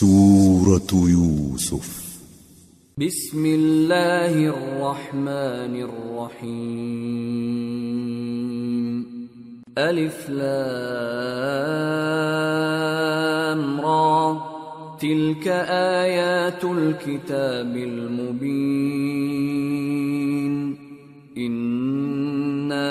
سورة يوسف بسم الله الرحمن الرحيم ألف لام را. تلك آيات الكتاب المبين إنا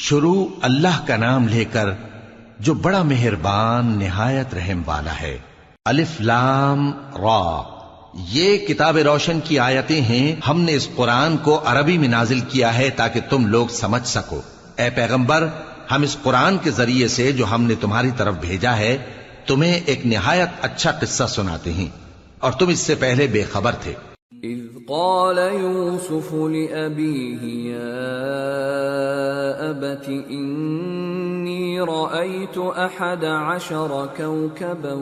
شروع اللہ کا نام لے کر جو بڑا مہربان نہایت رحم والا ہے۔ الف لام را۔ یہ کتاب روشن کی آیتیں ہیں۔ ہم نے اس قرآن کو عربی میں نازل کیا ہے تاکہ تم لوگ سمجھ سکو۔ اے پیغمبر، ہم اس قرآن کے ذریعے سے جو ہم نے تمہاری طرف بھیجا ہے، تمہیں ایک نہایت اچھا قصہ سناتے ہیں۔ اور تم اس سے پہلے بے خبر تھے۔ إذ قال يوسف لأبيه يا أبت إني رأيت أحد عشر كوكبا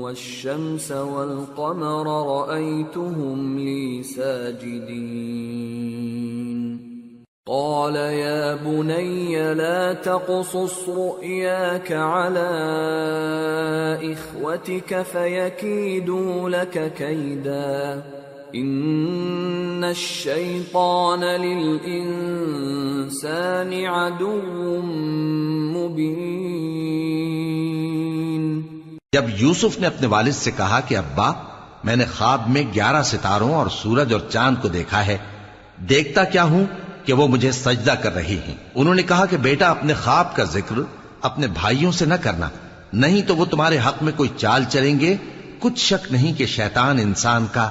والشمس والقمر رأيتهم لي ساجدين. قال يا بني لا تقصص رؤياك على إخوتك فيكيدوا لك كيدا. إن الشيطان للإنسان عدو مبين۔ جب یوسف نے اپنے والد سے کہا کہ ابا، میں نے خواب میں گیارہ ستاروں اور سورج اور چاند کو دیکھا ہے، دیکھتا کیا ہوں کہ وہ مجھے سجدہ کر رہی ہیں؟ انہوں نے کہا کہ بیٹا، اپنے خواب کا ذکر اپنے بھائیوں سے نہ کرنا، نہیں تو وہ تمہارے حق میں کوئی چال چلیں گے؟ کچھ شک نہیں کہ شیطان انسان کا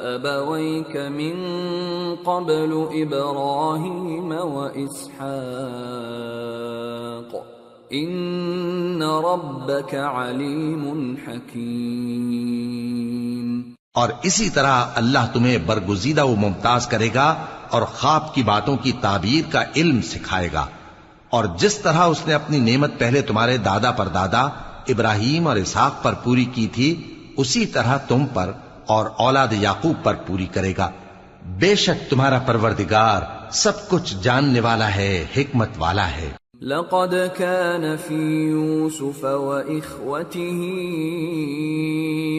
أبويك من قبل إبراهيم وإسحاق إن ربك عليم حكيم اور اسی طرح اللہ تمہیں برگزیدہ و ممتاز کرے گا اور خواب کی باتوں کی تعبیر کا علم سکھائے گا۔ اور جس طرح اس نے اپنی نعمت پہلے تمہارے دادا پر دادا، ابراہیم اور اسحاق پر پوری کی تھی، اسی طرح تم پر اور اولاد یعقوب پر پوری کرے گا۔ بے شک تمہارا پروردگار سب کچھ جاننے والا ہے، حکمت والا ہے۔ لقد كان في يوسف وإخوته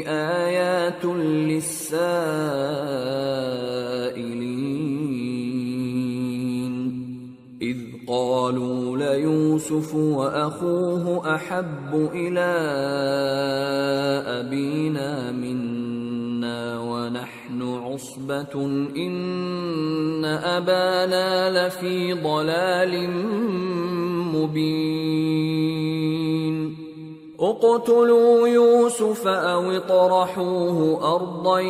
آيات للسائلين، إذ قالوا ليوسف وأخوه أحب إلى أبينا منا. ونحن عصبة إن أبانا لفي ضلال مبين اقتلوا يوسف أو اطرحوه أرضا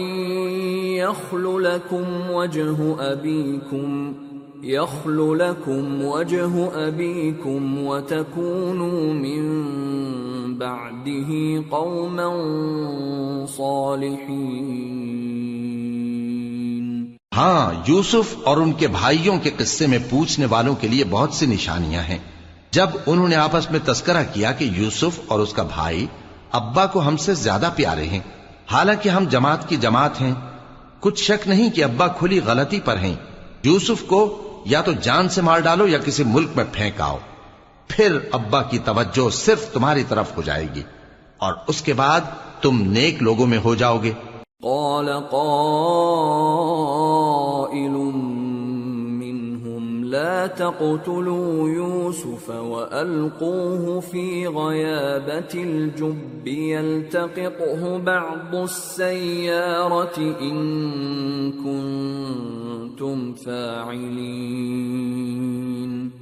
يخل لكم وجه أبيكم يخل لكم وجه أبيكم وتكونوا من بعده قوما صالحين. ہاں یوسف اور ان کے بھائیوں کے قصے میں پوچھنے والوں کے لیے بہت سی نشانیاں ہیں۔ جب انہوں نے آپس میں تذکرہ کیا کہ یوسف اور اس کا بھائی ابا کو ہم سے زیادہ پیارے ہیں، حالانکہ ہم جماعت کی جماعت ہیں، کچھ شک نہیں کہ ابا کھلی غلطی پر ہیں۔ یوسف کو یا تو جان سے مار ڈالو یا کسی ملک میں پھینک آؤ۔ پھر ابا کی توجہ صرف تمہاری طرف ہو جائے گی اور اس کے بعد تم نیک لوگوں میں ہو جاؤ گے۔ قال قائل منهم، لا تقتلوا يوسف وألقوه في غيابة الجب، يلتقطه بعض السيارة إن كنتم فاعلين۔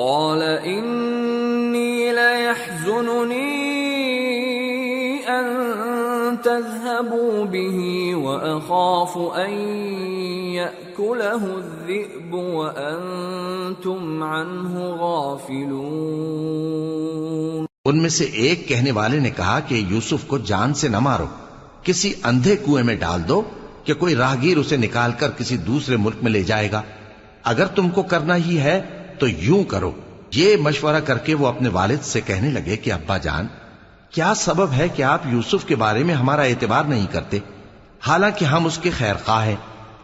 قال إني ليحزنني أن تذهبوا به وأخاف أن يأكله الذئب وأنتم عنه غافلون. ان میں سے ایک کہنے والے نے کہا کہ یوسف کو جان سے نہ مارو، کسی اندھے کنویں میں ڈال دو کہ کوئی راہگیر اسے نکال کر کسی دوسرے ملک میں لے جائے گا۔ اگر تم کو کرنا ہی ہے تو یوں کرو۔ یہ مشورہ کر کے وہ اپنے والد سے کہنے لگے کہ، ابا جان، کیا سبب ہے کہ آپ یوسف کے بارے میں ہمارا اعتبار نہیں کرتے؟ حالانکہ ہم اس کے خیر خواہ ہیں۔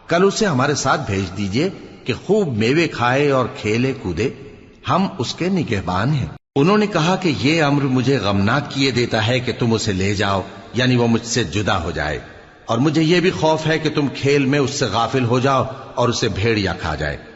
کل اسے ہمارے ساتھ بھیج دیجیے کہ خوب میوے کھائے اور کھیلے کودے۔ ہم اس کے نگہبان ہیں۔ انہوں نے کہا کہ یہ امر مجھے غمناک کیے دیتا ہے کہ تم اسے لے جاؤ یعنی وہ مجھ سے جدا ہو جائے۔ اور مجھے یہ بھی خوف ہے کہ تم کھیل میں اس سے غافل ہو جاؤ اور اسے بھیڑیا کھا جائے۔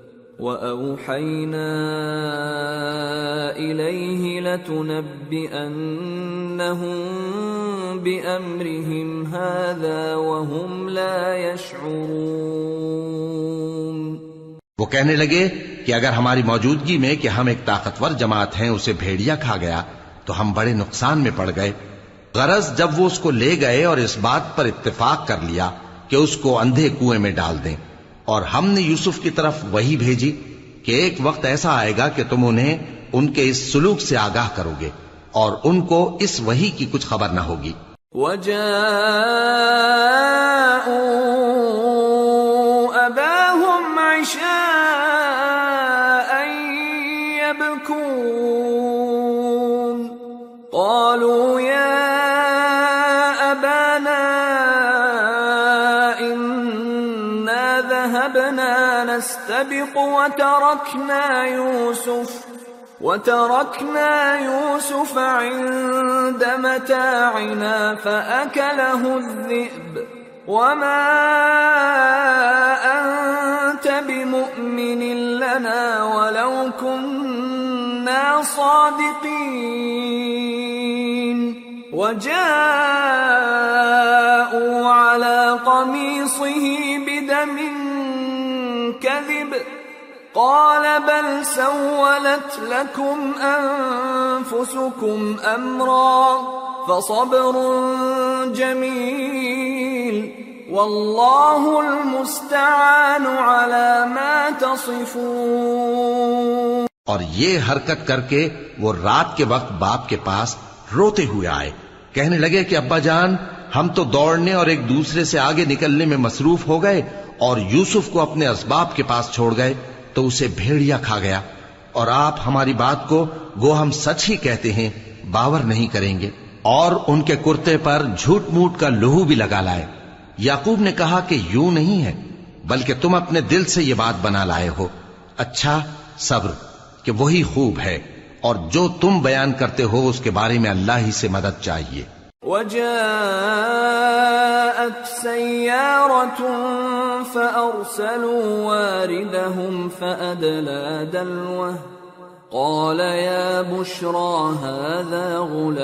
وأوحينا إليه لتنبئنهم بأمرهم هذا وهم لا يشعرون وہ کہنے لگے کہ اگر ہماری موجودگی میں کہ ہم ایک طاقتور جماعت ہیں، اسے بھیڑیا کھا گیا، تو ہم بڑے نقصان میں پڑ گئے۔ غرض جب وہ اس کو لے گئے اور اس بات پر اتفاق کر لیا کہ اس کو اندھے کنویں میں ڈال دیں۔ اور ہم نے یوسف کی طرف وہی بھیجی کہ ایک وقت ایسا آئے گا کہ تم انہیں ان کے اس سلوک سے آگاہ کرو گے اور ان کو اس وہی کی کچھ خبر نہ ہوگی۔ وجاءوا وتركنا يوسف وتركنا يوسف عند متاعنا فأكله الذئب وما أنت بمؤمن لنا ولو كنا صادقين وجاءوا على قميصه بدم كذب قال بل سولت لكم أنفسكم أمرا فصبر جميل والله المستعان على ما تصفون اور یہ حرکت کر کے وہ رات کے وقت باپ کے پاس روتے ہوئے آئے۔ کہنے لگے کہ ابا جان، ہم تو دوڑنے اور ایک دوسرے سے آگے نکلنے میں مصروف ہو گئے اور یوسف کو اپنے اسباب کے پاس چھوڑ گئے۔ تو اسے بھیڑیا کھا گیا اور آپ ہماری بات کو گو ہم سچ ہی کہتے ہیں، باور نہیں کریں گے۔ اور ان کے کرتے پر جھوٹ موٹ کا لہو بھی لگا لائے۔ یعقوب نے کہا کہ یوں نہیں ہے، بلکہ تم اپنے دل سے یہ بات بنا لائے ہو۔ اچھا صبر، کہ وہی خوب ہے۔ اور جو تم بیان کرتے ہو، اس کے بارے میں اللہ ہی سے مدد چاہیے۔ وجاءت سيارة فأرسلوا واردهم فأدلى دلوه. قال يا بشرى هذا غلام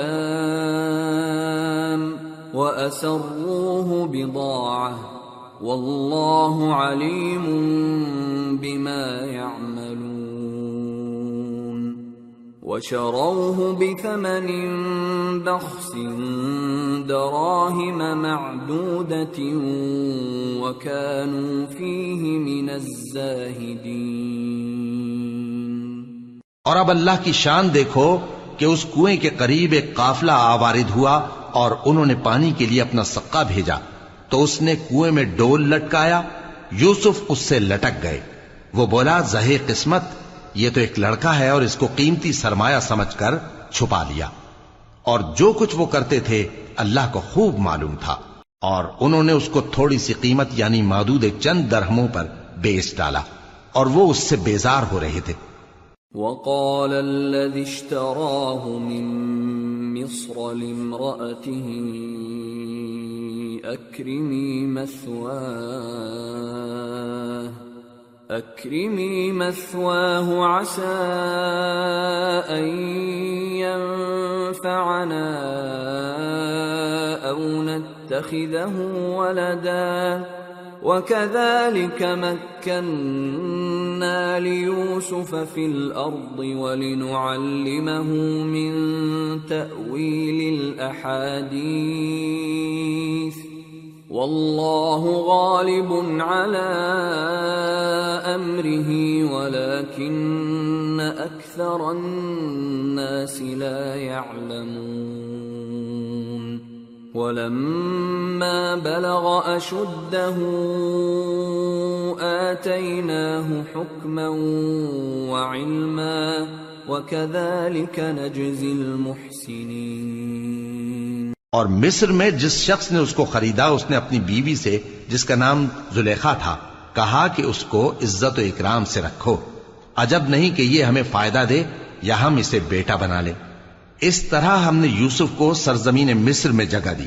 وأسروه بضاعة. والله عليم بما يعملون. وشروه بثمن بخس دراهم معدودة وكانوا فيه من الزاهدين. اور اب اللہ کی شان دیکھو کہ اس کنویں کے قریب ایک قافلہ آوارد ہوا اور انہوں نے پانی کے لیے اپنا سکا بھیجا۔ تو اس نے کنویں میں ڈول لٹکایا، یوسف اس سے لٹک گئے۔ وہ بولا زہے قسمت یہ تو ایک لڑکا ہے اور اس کو قیمتی سرمایہ سمجھ کر چھپا لیا۔ اور جو کچھ وہ کرتے تھے، اللہ کو خوب معلوم تھا۔ اور انہوں نے اس کو تھوڑی سی قیمت یعنی مادود چند درہموں پر بیچ ڈالا۔ اور وہ اس سے بیزار ہو رہے تھے۔ وقال الذي اشتراه من مصر لامرأته أكرمي مثواه۔ أكرمي مثواه عسى أن ينفعنا أو نتخذه ولداً وكذلك مكنا ليوسف في الارض ولنعلمه من تاويل الاحاديث والله غالب على امره ولكن اكثر الناس لا يعلمون. ولما بلغ أشده آتيناه حكما وعلما، وكذلك نجزي المحسنين. اور مصر میں جس شخص نے اس کو خریدا، اس نے اپنی بیوی سے، جس کا نام زلیخا تھا، کہا کہ اس کو عزت و اکرام سے رکھو۔ عجب نہیں کہ یہ ہمیں فائدہ دے یا ہم اسے بیٹا بنا لیں اس طرح ہم نے یوسف کو سرزمین مصر میں جگہ دی۔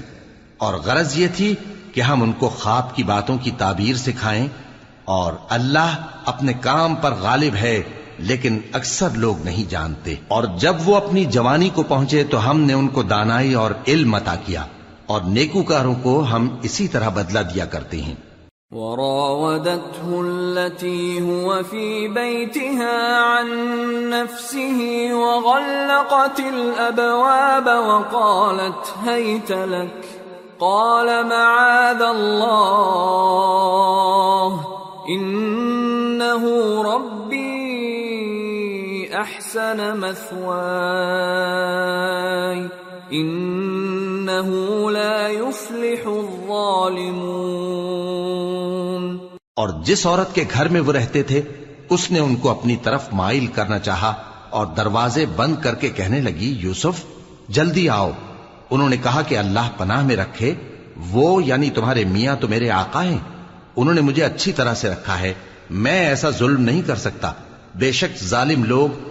اور غرض یہ تھی کہ ہم ان کو خواب کی باتوں کی تعبیر سکھائیں اور اللہ اپنے کام پر غالب ہے۔ لیکن اکثر لوگ نہیں جانتے۔ اور جب وہ اپنی جوانی کو پہنچے تو ہم نے ان کو دانائی اور علم عطا کیا اور نیکوکاروں کو ہم اسی طرح بدلہ دیا کرتے ہیں۔ وراودته التي هو في بيتها عن نفسه وغلقت الابواب وقالت هيت لك، قال معاذ الله انه ربي احسن مثواي انه لا يفلح الظالمون. اور جس عورت کے گھر میں وہ رہتے تھے، اس نے ان کو اپنی طرف مائل کرنا چاہا اور دروازے بند کر کے کہنے لگی، یوسف، جلدی آؤ. انہوں نے کہا کہ اللہ پناہ میں رکھے، وہ یعنی تمہارے میاں تو میرے آقا ہیں۔ انہوں نے مجھے اچھی طرح سے رکھا ہے، میں ایسا ظلم نہیں کر سکتا۔ بے شک ظالم لوگ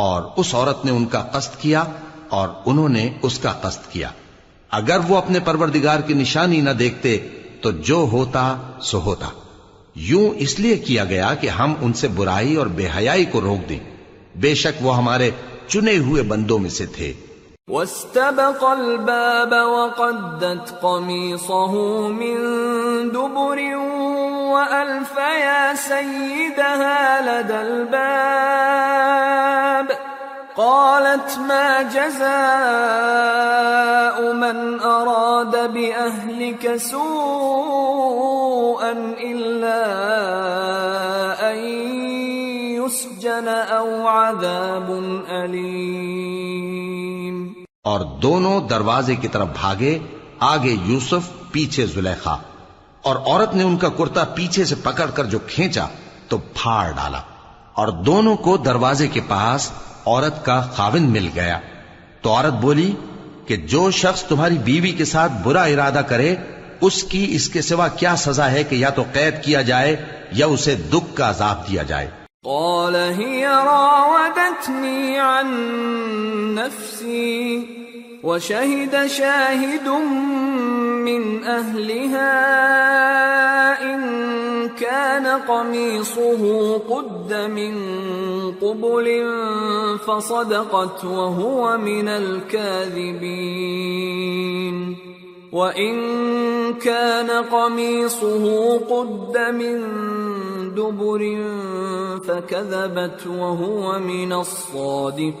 اور اس عورت نے ان کا قصد کیا اور انہوں نے اس کا قصد کیا۔ اگر وہ اپنے پروردگار کی نشانی نہ دیکھتے، تو جو ہوتا، سو ہوتا۔ یوں اس لیے کیا گیا کہ ہم ان سے برائی اور بے حیائی کو روک دیں۔ بے شک وہ ہمارے چنے ہوئے بندوں میں سے تھے۔ واستبق الباب وقدت قميصه من دبر وألف يا سيدها لدى الباب قالت ما جزاء من أراد بأهلك سوءا إلا أن يسجن أو عذاب أليم. اور دونوں دروازے کی طرف بھاگے، آگے یوسف، پیچھے زلیخا۔ اور عورت نے ان کا کرتا پیچھے سے پکڑ کر جو کھینچا، تو پھاڑ ڈالا۔ اور دونوں کو دروازے کے پاس عورت کا خاوند مل گیا۔ تو عورت بولی کہ جو شخص تمہاری بیوی کے ساتھ برا ارادہ کرے، اس کی اس کے سوا کیا سزا ہے کہ یا تو قید کیا جائے یا اسے دکھ کا عذاب دیا جائے۔ قال هي راودتني عن نفسي وشهد شاهد من أهلها إن كان قميصه قد من قبل فصدقت وهو من الكاذبين. وإن كان قميصه قد من دبر فكذبت وهو من الصادقين.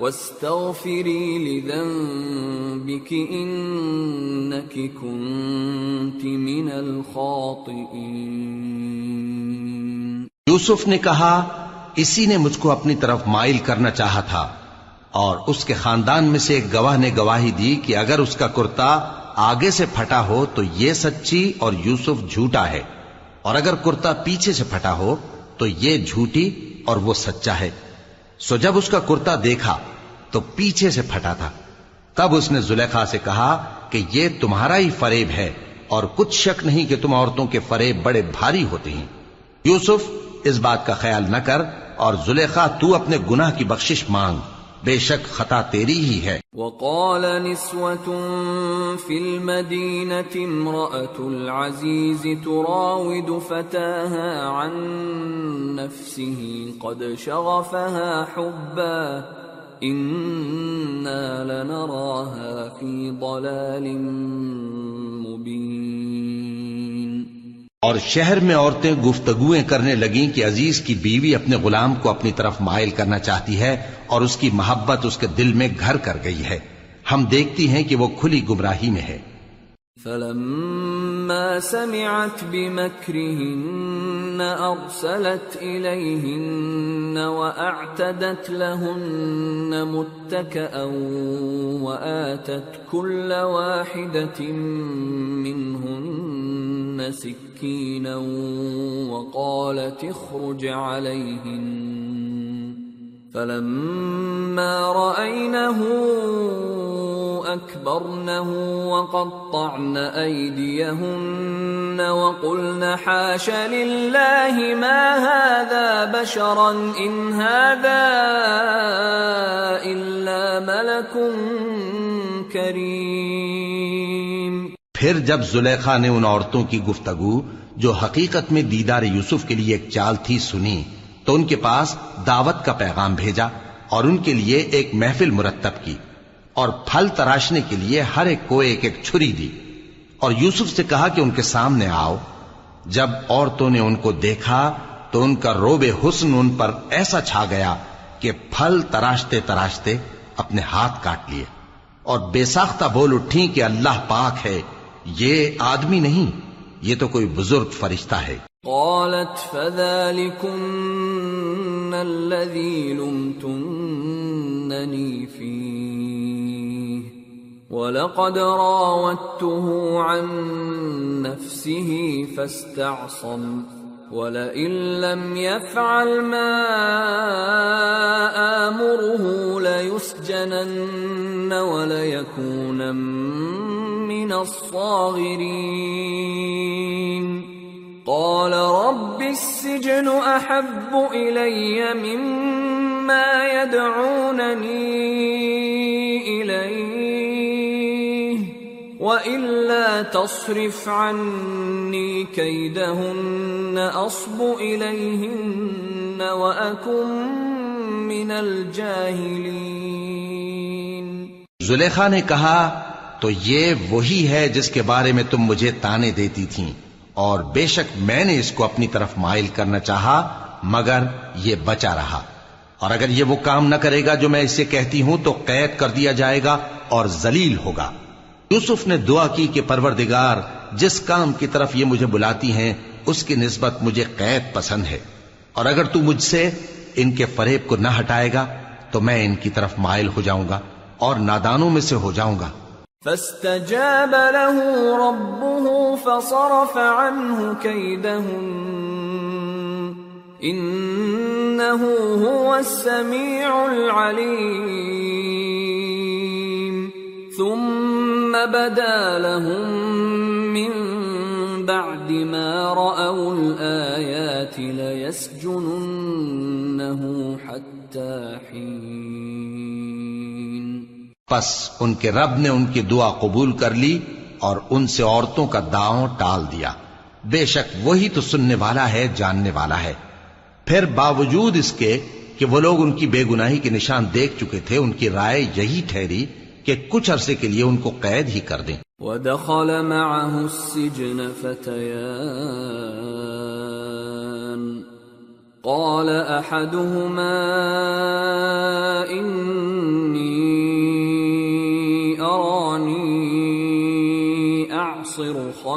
واستغفري لذنبك إنك كنت من الخاطئين. یوسف نے کہا، اسی نے مجھ کو اپنی طرف مائل کرنا چاہا تھا، اور اس کے خاندان میں سے ایک گواہ نے گواہی دی کہ اگر اس کا کرتا آگے سے پھٹا ہو تو یہ سچی اور یوسف جھوٹا ہے، اور اگر کرتا پیچھے سے پھٹا ہو تو یہ جھوٹی اور وہ سچا ہے۔ سو جب اس کا کرتا دیکھا تو پیچھے سے پھٹا تھا۔ تب اس نے زلیخا سے کہا کہ یہ تمہارا ہی فریب ہے اور کچھ شک نہیں کہ تم عورتوں کے فریب بڑے بھاری ہوتے ہیں۔ یوسف اس بات کا خیال نہ کر اور زلیخا تو اپنے گناہ کی بخشش مانگ۔ بے شک خطا تیری ہی ہے۔ وقال نسوة في المدينة امرأة العزيز تراود فتاها عن نفسه قد شغفها حبا، إنا لنراها في ضلال مبين۔ اور شہر میں عورتیں گفتگویں کرنے لگیں کہ عزیز کی بیوی اپنے غلام کو اپنی طرف مائل کرنا چاہتی ہے اور اس کی محبت اس کے دل میں گھر کر گئی ہے۔ ہم دیکھتی ہیں کہ وہ کھلی گمراہی میں ہے۔ فلما سمعت بمكرهن أرسلت إليهن وأعتدت لهن متكأ وآتت كل واحدة منهن سكينا وقالت اخرج عليهن فلما رأينه أكبرنه وقطعن أيديهن وقلن حاش لله ما هذا بشرا إن هذا إلا ملك كريم. پھر جب زلیخا نے ان عورتوں کی گفتگو جو حقیقت میں دیدار یوسف کے لیے ایک چال تھی سنی تو ان کے پاس دعوت کا پیغام بھیجا اور ان کے لیے ایک محفل مرتب کی اور پھل تراشنے کے لیے ہر ایک کو ایک ایک چھری دی۔ اور یوسف سے کہا کہ ان کے سامنے آؤ۔ جب عورتوں نے ان کو دیکھا تو ان کا روب حسن ان پر ایسا چھا گیا کہ پھل تراشتے تراشتے اپنے ہاتھ کاٹ لیے۔ اور بے ساختہ بول اٹھی کہ اللہ پاک ہے، یہ آدمی نہیں، یہ تو کوئی بزرگ فرشتہ ہے۔ قالت فذلكن الذي لمتنني فيه. ولقد راودته عن نفسه فاستعصم. ولئن لم يفعل ما آمره ليسجنن وليكون من الصاغرين. قال رب السجن احب الي مما يدعونني اليه والا تصرف عني كيدهن اصب اليهن واكن من الجاهلين. زلیخا نے کہا، تو یہ وہی ہے جس کے بارے میں تم مجھے تانے دیتی تھیں۔ اور بے شک میں نے اس کو اپنی طرف مائل کرنا چاہا، مگر یہ بچا رہا۔ اور اگر یہ وہ کام نہ کرے گا جو میں اسے کہتی ہوں، تو قید کر دیا جائے گا اور ذلیل ہوگا۔ یوسف نے دعا کی کہ پروردگار، جس کام کی طرف یہ مجھے بلاتی ہیں، اس کی نسبت مجھے قید پسند ہے۔ اور اگر تو مجھ سے ان کے فریب کو نہ ہٹائے گا، تو میں ان کی طرف مائل ہو جاؤں گا اور نادانوں میں سے ہو جاؤں گا۔ فاستجاب له ربه فصرف عنه كيدهن. انه هو السميع العليم. ثم بدا لهم من بعد ما رأوا الآيات ليسجننه حتى حين. پس ان کے رب نے ان کی دعا قبول کر لی اور ان سے عورتوں کا داؤں ٹال دیا۔ بے شک وہی تو سننے والا ہے، جاننے والا ہے۔ پھر باوجود اس کے کہ وہ لوگ ان کی بے گناہی کے نشان دیکھ چکے تھے، ان کی رائے یہی ٹھہری کہ کچھ عرصے کے لیے ان کو قید ہی کر دیں۔ ودخل معه السجن فتيان۔ قال احدهما اني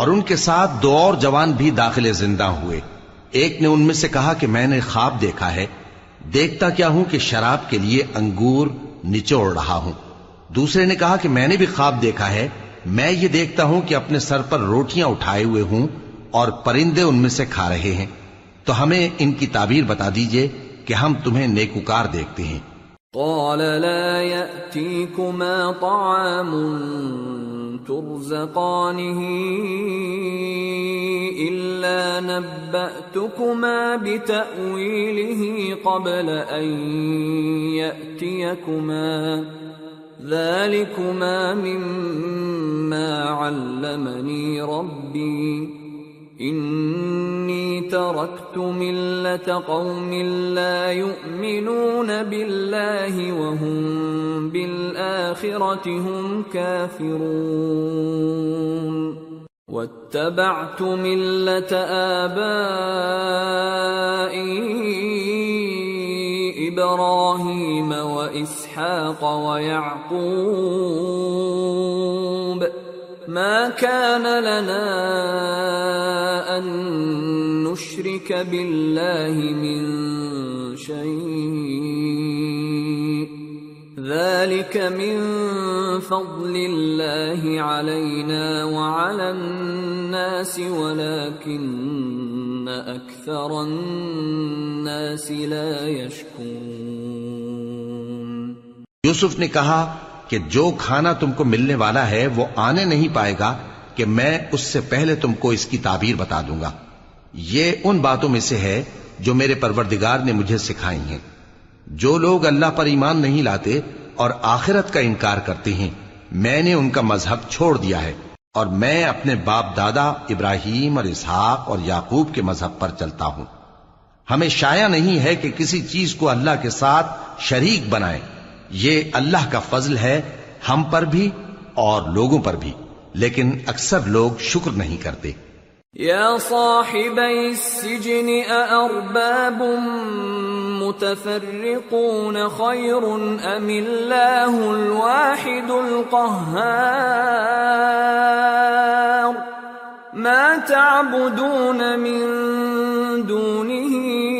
اور ان کے ساتھ دو اور جوان بھی داخل زندہ ہوئے۔ ایک نے ان میں سے کہا کہ میں نے خواب دیکھا ہے۔ دیکھتا کیا ہوں کہ شراب کے لیے انگور نچوڑ رہا ہوں۔ دوسرے نے کہا کہ میں نے بھی خواب دیکھا ہے۔ میں یہ دیکھتا ہوں کہ اپنے سر پر روٹیاں اٹھائے ہوئے ہوں اور پرندے ان میں سے کھا رہے ہیں۔ تو ہمیں ان کی تعبیر بتا دیجیے کہ ہم تمہیں نیکوکار دیکھتے ہیں۔ قال لا يأتيكما طعام ترزقانه إلا نبأتكما بتأويله قبل أن يأتيكما. ذلكما مما علمني ربي. إني تركت ملة قوم لا يؤمنون بالله وهم بالآخرة هم كافرون. واتبعت ملة آبائي إبراهيم وإسحاق ويعقوب. ما كان لنا أن نشرك بالله من شيء. ذلك من فضل الله علينا وعلى الناس، ولكن أكثر الناس لا يشكرون. یوسف نے کہا کہ جو کھانا تم کو ملنے والا ہے وہ آنے نہیں پائے گا کہ میں اس سے پہلے تم کو اس کی تعبیر بتا دوں گا۔ یہ ان باتوں میں سے ہے جو میرے پروردگار نے مجھے سکھائی ہیں۔ جو لوگ اللہ پر ایمان نہیں لاتے اور آخرت کا انکار کرتے ہیں، میں نے ان کا مذہب چھوڑ دیا ہے۔ اور میں اپنے باپ دادا ابراہیم اور اسحاق اور یعقوب کے مذہب پر چلتا ہوں۔ ہمیں شایا نہیں ہے کہ کسی چیز کو اللہ کے ساتھ شریک بنائیں۔ یہ اللہ کا فضل ہے ہم پر بھی اور لوگوں پر بھی۔ لیکن اکثر لوگ شکر نہیں کرتے۔ يا صاحبي السجن أأرباب متفرقون خير أم الله الواحد القهار ما تعبدون من دونه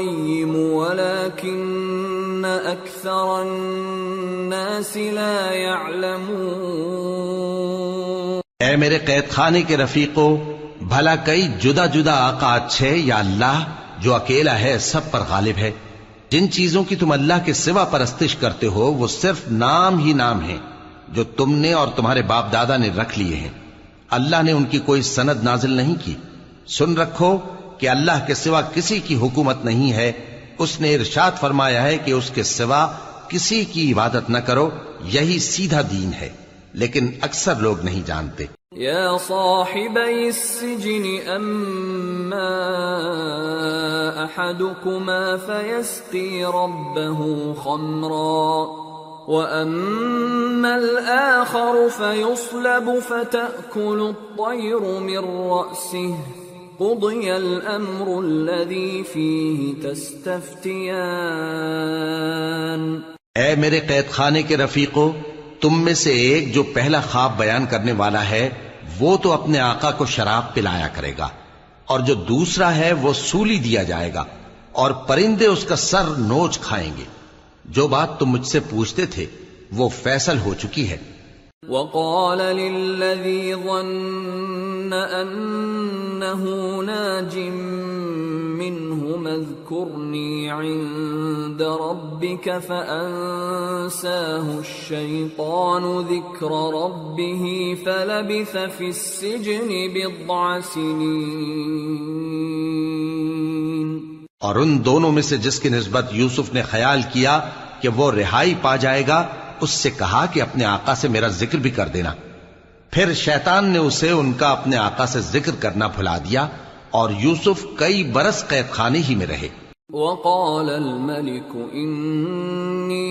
القيم ولكن أكثر الناس الناس لا يعلمون. اے میرے قید خانے کے رفیقو، بھلا کئی جدا جدا آقا اچھے یا اللہ جو اکیلا ہے سب پر غالب ہے۔ جن چیزوں کی تم اللہ کے سوا پرستش کرتے ہو، وہ صرف نام ہی نام ہیں، جو تم نے اور تمہارے باپ دادا نے رکھ لیے ہیں۔ اللہ نے ان کی کوئی سند نازل نہیں کی۔ سن رکھو کہ اللہ کے سوا کسی کی حکومت نہیں ہے، اس نے ارشاد فرمایا ہے کہ اس کے سوا کسی کی عبادت نہ کرو، یہی سیدھا دین ہے۔ لیکن اکثر لوگ نہیں جانتے۔ يا صاحبي السجن أما أحدكما فيسقي ربه خمرا وأما الآخر فيصلب فتأكل الطير من رأسه۔ قضي الأمر الذي فيه تستفتيان اے میرے قید خانے کے رفیقو، تم میں سے ایک جو پہلا خواب بیان کرنے والا ہے، وہ تو اپنے آقا کو شراب پلایا کرے گا، اور جو دوسرا ہے، وہ سولی دیا جائے گا، اور پرندے اس کا سر نوچ کھائیں گے۔ جو بات تم مجھ سے پوچھتے تھے، وہ فیصل ہو چکی ہے۔ وقال للذي ظن أنه ناج منه اذكرني عند ربك فأنساه الشيطان ذكر ربه فلبث في السجن بضع سنين. اور ان دونوں میں سے جس کی نسبت یوسف نے خیال کیا کہ وہ رہائی پا جائے گا اس سے کہا کہ اپنے آقا سے میرا ذکر بھی کر دینا۔ پھر شیطان نے اسے ان کا اپنے آقا سے ذکر کرنا بھلا دیا اور یوسف کئی برس قید خانے ہی میں رہے۔ وقال الملك، إني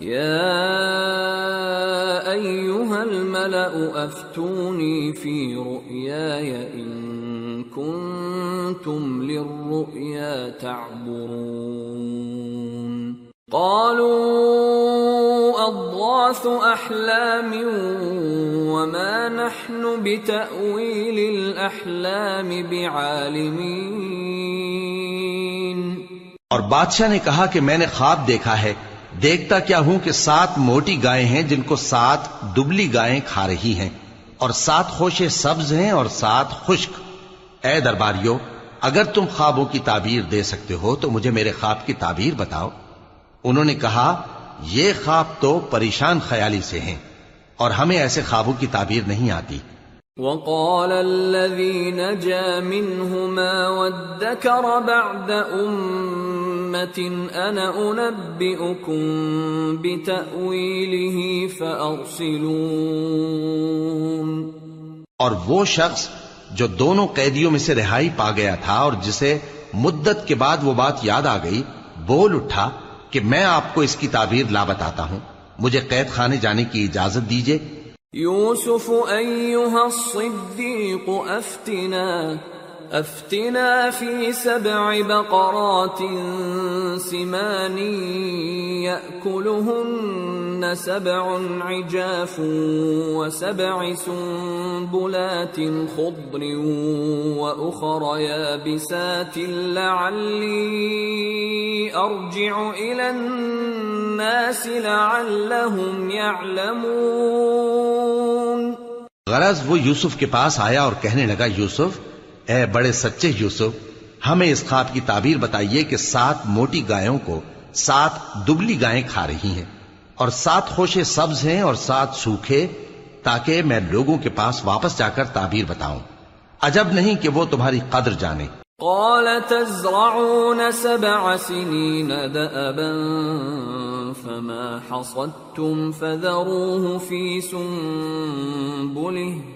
يا أيها الملأ أفتوني في رؤياي إن كنتم للرؤيا تعبرون قالوا أضغاث أحلام وما نحن بتأويل الأحلام بعالمين اور بادشاہ نے کہا کہ میں نے خواب دیکھا ہے۔ دیکھتا کیا ہوں کہ سات موٹی گائیں ہیں جن کو سات دبلی گائیں کھا رہی ہیں اور سات خوشے سبز ہیں اور سات خشک۔ اے درباریو اگر تم خوابوں کی تعبیر دے سکتے ہو تو مجھے میرے خواب کی تعبیر بتاؤ۔ انہوں نے کہا، یہ خواب تو پریشان خیالی سے ہیں اور ہمیں ایسے خوابوں کی تعبیر نہیں آتی۔ وقال الذي نجا منهما وادكر بعد أمة أنا أنبئكم بتأويله فأرسلون. اور وہ شخص جو دونوں قیدیوں میں سے رہائی پا گیا تھا اور جسے مدت کے بعد وہ بات یاد آ گئی، بول اٹھا کہ میں آپ کو اس کی تعبیر لا بتاتا ہوں، مجھے قید خانے جانے کی اجازت دیجیے يوسف أيها الصديق أفتنا أفتنا في سبع بقرات سمان يأكلهن سبع عجاف وسبع سنبلات خضر وأخر يابسات لعلي أرجع إلى الناس لعلهم يعلمون. غرض وہ یوسف کے پاس آیا اور کہنے لگا، یوسف اے بڑے سچے یوسف، ہمیں اس خواب کی تعبیر بتائیے کہ سات موٹی گایوں کو سات دبلی گائیں کھا رہی ہیں۔ اور سات خوشے سبز ہیں اور سات سوکھے، تاکہ میں لوگوں کے پاس واپس جا کر تعبیر بتاؤں۔ عجب نہیں کہ وہ تمہاری قدر جانے۔ قال تزرعون سبع سنين دأبا فما حصدتم فذروه في سنبله۔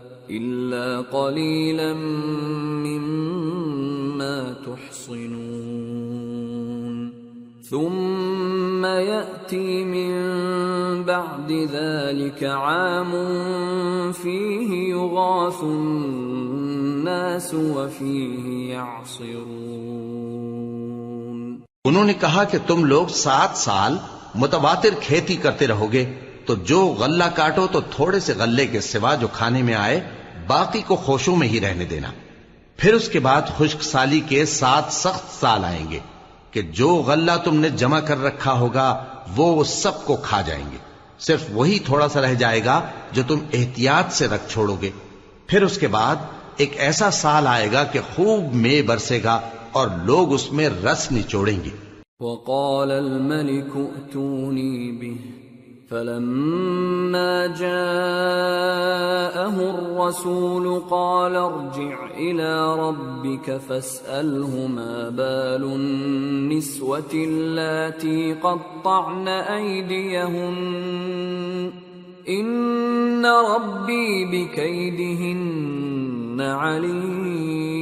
إلا قليلا مما تحصنون. ثم يأتي من بعد ذلك عام فيه يغاث الناس وفيه يعصرون. انہوں نے کہا کہ تم لوگ سات سال متواتر کھیتی کرتے رہو گے تو جو غلہ کاٹو تو تھوڑے سے غلے کے سوا جو کھانے میں آئے باقی کو خوشوں میں ہی رہنے دینا۔ پھر اس کے بعد خشک سالی کے سات سخت سال آئیں گے کہ جو غلہ تم نے جمع کر رکھا ہوگا، وہ سب کو کھا جائیں گے۔ صرف وہی تھوڑا سا رہ جائے گا جو تم احتیاط سے رکھ چھوڑو گے۔ پھر اس کے بعد ایک ایسا سال آئے گا کہ خوب میں برسے گا اور لوگ اس میں رس نچوڑیں گے۔ وقال الملك به۔ فلما جاءه الرسول قال ارجع إلى ربك فاسأله ما بال النسوة اللاتي قطعن أيديهن. إن ربي بكيدهن عليم.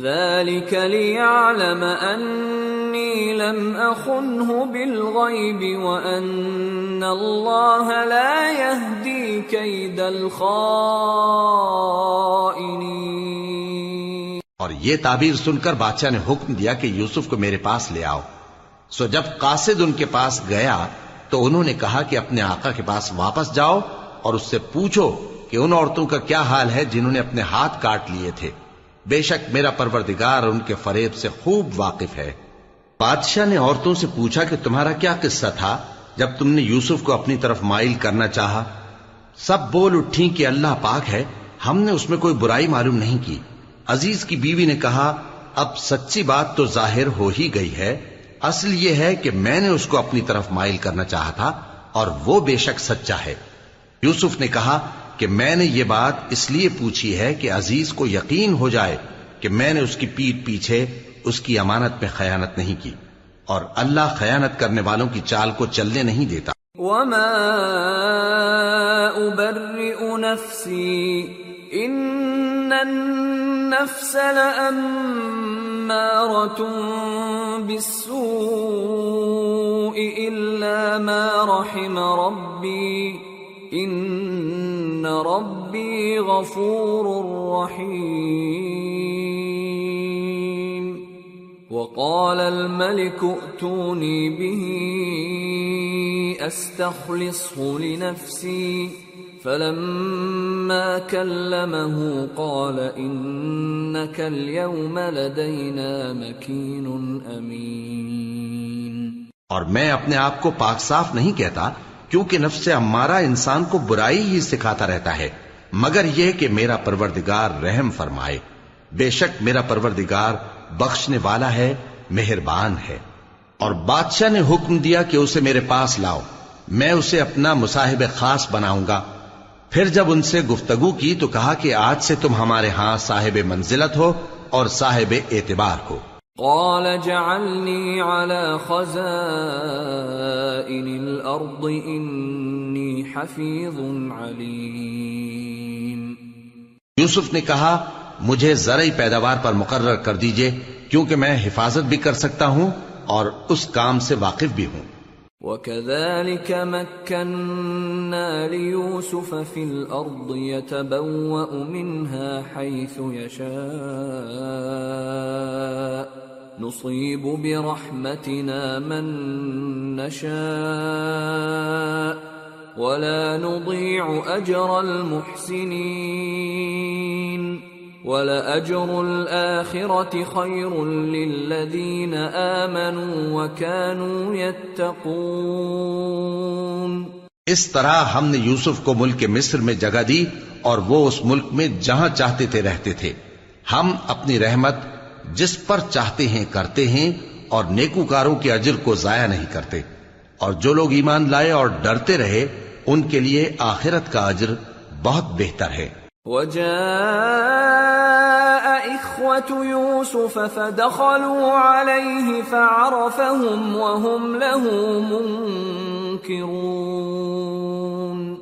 ذلك ليعلم أني لم أخنه بالغيب وأن الله لا يهدي كيد الخائنين۔ اور یہ تعبیر سن کر بادشاہ نے حکم دیا کہ یوسف کو میرے پاس لے آؤ۔ سو جب قاصد ان کے پاس گیا تو انہوں نے کہا کہ اپنے آقا کے پاس واپس جاؤ اور اس سے پوچھو کہ ان عورتوں کا کیا حال ہے جنہوں نے اپنے ہاتھ کاٹ لیے تھے۔ بے شک میرا پروردگار ان کے فریب سے خوب واقف ہے۔ بادشاہ نے عورتوں سے پوچھا کہ تمہارا کیا قصہ تھا جب تم نے یوسف کو اپنی طرف مائل کرنا چاہا؟ سب بول اٹھی کہ اللہ پاک ہے، ہم نے اس میں کوئی برائی معلوم نہیں کی۔ عزیز کی بیوی نے کہا، اب سچی بات تو ظاہر ہو ہی گئی ہے۔ اصل یہ ہے کہ میں نے اس کو اپنی طرف مائل کرنا چاہا تھا اور وہ بے شک سچا ہے۔ یوسف نے کہا کہ میں نے یہ بات اس لیے پوچھی ہے کہ عزیز کو یقین ہو جائے کہ میں نے اس کی پیٹ پیچھے اس کی امانت میں خیانت نہیں کی اور اللہ خیانت کرنے والوں کی چال کو چلنے نہیں دیتا۔ وما أبرئ نفسي، إن النفس لأمارة بالسوء إلا ما رحم ربي، إن ربي غفور رحيم وقال الملك ائتوني به استخلصه لنفسي فلما كلمه قال انك اليوم لدينا مكين امين اور میں اپنے آپ کو پاک صاف نہیں کہتا کیونکہ نفس امارہ انسان کو برائی ہی سکھاتا رہتا ہے، مگر یہ کہ میرا پروردگار رحم فرمائے۔ بے شک میرا پروردگار بخشنے والا ہے، مہربان ہے۔ اور بادشاہ نے حکم دیا کہ اسے میرے پاس لاؤ، میں اسے اپنا مصاحب خاص بناؤں گا۔ پھر جب ان سے گفتگو کی تو کہا کہ آج سے تم ہمارے ہاں صاحب منزلت ہو اور صاحب اعتبار ہو۔ قال جعلني على خزائن الأرض إني حفيظ عليم۔ یوسف نے کہا مجھے زرعی پیداوار پر مقرر کر دیجیے کیونکہ میں حفاظت بھی کر سکتا ہوں اور اس کام سے واقف بھی ہوں۔ وكذلك مكنا ليوسف في الأرض يتبوأ منها حيث يشاء۔ نصيب برحمتنا من نشاء ولا نضيع اجر المحسنين ولأجر الآخرة خير للذين آمنوا وكانوا يتقون اس طرح ہم نے یوسف کو ملک مصر میں جگہ دی اور وہ اس ملک میں جہاں چاہتے تھے رہتے تھے۔ ہم اپنی رحمت جس پر چاہتے ہیں کرتے ہیں اور نیکوکاروں کے اجر کو ضائع نہیں کرتے۔ اور جو لوگ ایمان لائے اور ڈرتے رہے، ان کے لیے آخرت کا اجر بہت بہتر ہے۔ وجاء إخوة يوسف فدخلوا عليه فعرفهم وهم له منكرون۔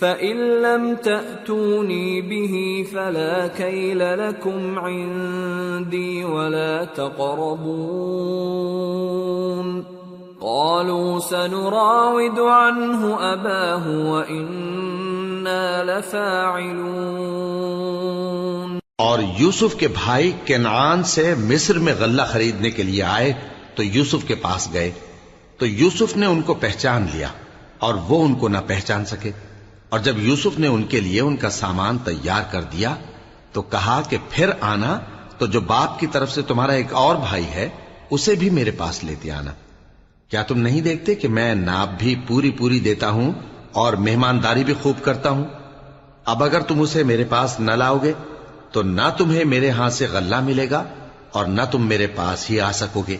فإن لم تأتوني به فلا كيل لكم عندي ولا تقربون قالوا سنراود عنه أباه وإنا لفاعلون اور یوسف کے بھائی کینعان سے مصر میں غلہ خریدنے کے لیے آئے تو یوسف کے پاس گئے تو یوسف نے ان کو پہچان لیا اور وہ ان کو نہ پہچان سکے۔ اور جب یوسف نے ان کے لیے ان کا سامان تیار کر دیا، تو کہا کہ پھر آنا، تو جو باپ کی طرف سے تمہارا ایک اور بھائی ہے، اسے بھی میرے پاس لیتے آنا۔ کیا تم نہیں دیکھتے کہ میں ناپ بھی پوری پوری دیتا ہوں اور مہمانداری بھی خوب کرتا ہوں؟ اب اگر تم اسے میرے پاس نہ لاؤ گے تو نہ تمہیں میرے ہاں سے غلہ ملے گا اور نہ تم میرے پاس ہی آ سکو گے۔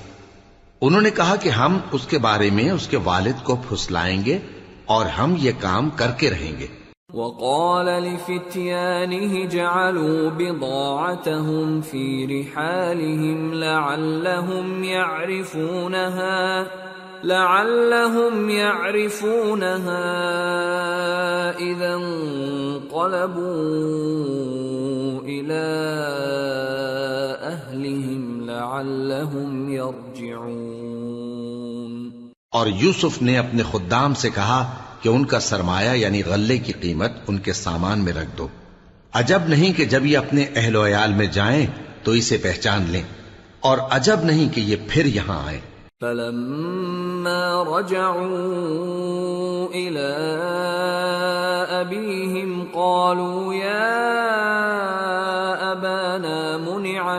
انہوں نے کہا کہ ہم اس کے بارے میں، اس کے والد کو پھسلائیں گے اور ہم یہ کام کر کے رہیں گے۔ وقال لفتيانه جعلوا بضاعتهم في رحالهم لعلهم يعرفونها لعلهم يعرفونها إذا انقلبوا إلى أهلهم لعلهم يرجعون۔ اور یوسف نے اپنے خدام سے کہا کہ ان کا سرمایہ یعنی غلے کی قیمت ان کے سامان میں رکھ دو۔ عجب نہیں کہ جب یہ اپنے اہل و عیال میں جائیں تو اسے پہچان لیں، اور عجب نہیں کہ یہ پھر یہاں آئیں۔ فلما رجعوا إلى أبيهم قالوا يا أبانا منع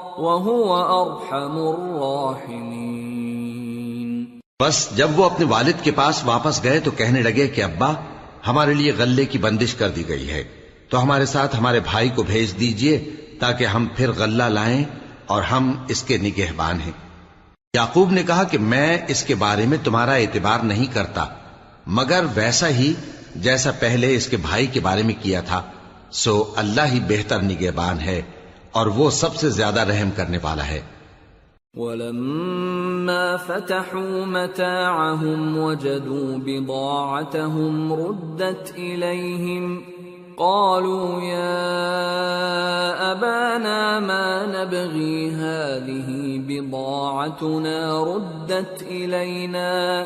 وهو أرحم الراحمين. بس جب وہ اپنے والد کے پاس واپس گئے تو کہنے لگے کہ ابا، ہمارے لیے غلے کی بندش کر دی گئی ہے، تو ہمارے ساتھ ہمارے بھائی کو بھیج دیجیے تاکہ ہم پھر غلہ لائیں اور ہم اس کے نگہبان ہیں۔ یعقوب نے کہا کہ میں اس کے بارے میں تمہارا اعتبار نہیں کرتا، مگر ویسا ہی جیسا پہلے اس کے بھائی کے بارے میں کیا تھا، سو اللہ ہی بہتر نگہبان ہے۔ اور وہ سب سے زیادہ رحم کرنے والا ہے۔ ولما فتحوا متاعهم وجدوا بضاعتهم ردت إليهم قالوا يا أبانا ما نبغي هذه بضاعتنا ردت إلينا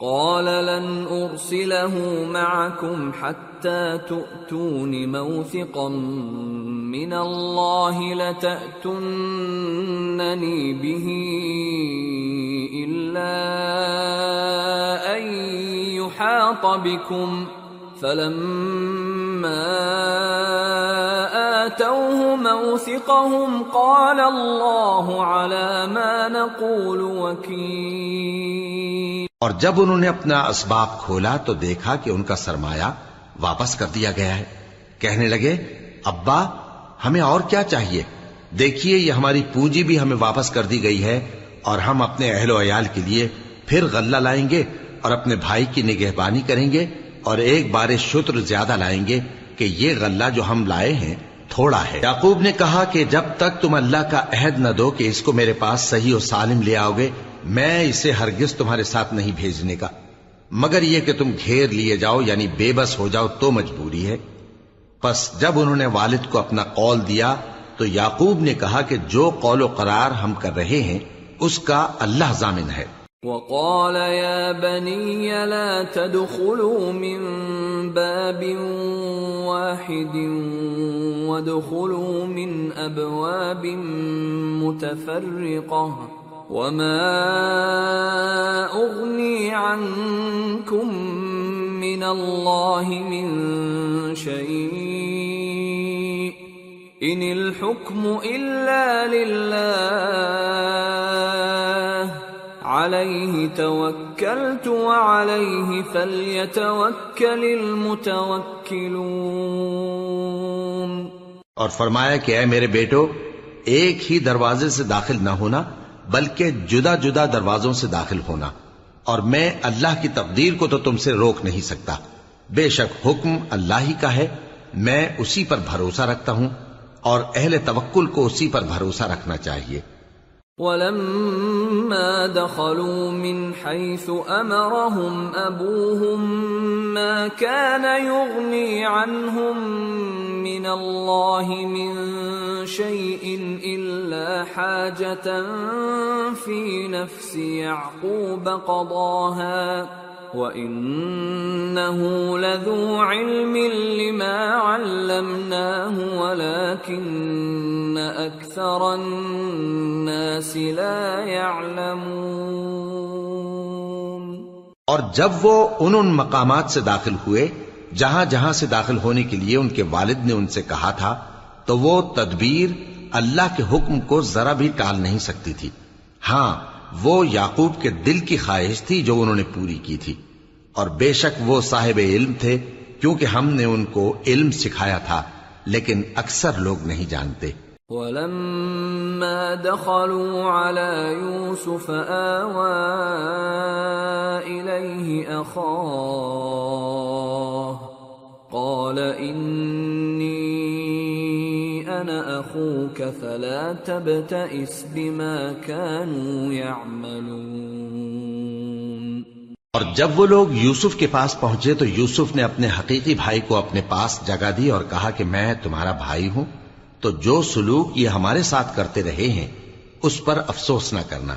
قال لن أرسله معكم حتى تؤتون موثقا من الله لتأتنني به إلا أن يحاط بكم فلما آتوه موثقهم قال الله على ما نقول وكيل اور جب انہوں نے اپنا اسباب کھولا تو دیکھا کہ ان کا سرمایہ واپس کر دیا گیا ہے۔ کہنے لگے، ابا، ہمیں اور کیا چاہیے؟ دیکھیے، یہ ہماری پونجی بھی ہمیں واپس کر دی گئی ہے اور ہم اپنے اہل و عیال کے لیے پھر غلہ لائیں گے اور اپنے بھائی کی نگہبانی کریں گے اور ایک بار شتر زیادہ لائیں گے کہ یہ غلہ جو ہم لائے ہیں تھوڑا ہے۔ یعقوب نے کہا کہ جب تک تم اللہ کا عہد نہ دو کہ اس کو میرے پاس صحیح و سالم لے آؤ گے میں اسے ہرگز تمہارے ساتھ نہیں بھیجنے کا۔ مگر یہ کہ تم گھیر لیے جاؤ یعنی بے بس ہو جاؤ تو مجبوری ہے۔ پس جب انہوں نے والد کو اپنا قول دیا، تو یعقوب نے کہا کہ جو قول و قرار ہم کر رہے ہیں، اس کا اللہ ضامن ہے۔ وقال يا بني لا تدخلوا من باب واحد وادخلوا من ابواب متفرقه وما اغني عنكم من الله من شيء ان الحكم الا لله عليه توكلت وعليه فليتوكل المتوكلون اور فرمایا کہ اے میرے بیٹو، ایک ہی دروازے سے داخل نہ ہونا بلکہ جدا جدا دروازوں سے داخل ہونا۔ اور میں اللہ کی تقدیر کو تو تم سے روک نہیں سکتا۔ بے شک حکم اللہ ہی کا ہے۔ میں اسی پر بھروسہ رکھتا ہوں اور اہل توکل کو اسی پر بھروسہ رکھنا چاہیے۔ ولما دخلوا من حيث امرهم ابوهم ما كان يغني عنهم من الله من شيء الا حاجه في نفس يعقوب قضاها وَإِنَّهُ لَذُو عِلْمٍ لِمَا عَلَّمْنَاهُ وَلَكِنَّ أَكْثَرَ النَّاسِ لَا يَعْلَمُونَ اور جب وہ ان ان مقامات سے داخل ہوئے، جہاں جہاں سے داخل ہونے کے لیے ان کے والد نے ان سے کہا تھا، تو وہ تدبیر اللہ کے حکم کو ذرا بھی ٹال نہیں سکتی تھی۔ ہاں وہ یعقوب کے دل کی خواہش تھی جو انہوں نے پوری کی تھی۔ اور بے شک وہ صاحب علم تھے، کیونکہ ہم نے ان کو علم سکھایا تھا، لیکن اکثر لوگ نہیں جانتے۔ ولما دخلوا على يوسف آوى إليه أخاه قال إني أخوك فلا تبتئس بما كانوا يعملون۔ اور جب وہ لوگ یوسف کے پاس پہنچے تو یوسف نے اپنے حقیقی بھائی کو اپنے پاس جگہ دی اور کہا کہ میں تمہارا بھائی ہوں تو جو سلوک یہ ہمارے ساتھ کرتے رہے ہیں اس پر افسوس نہ کرنا۔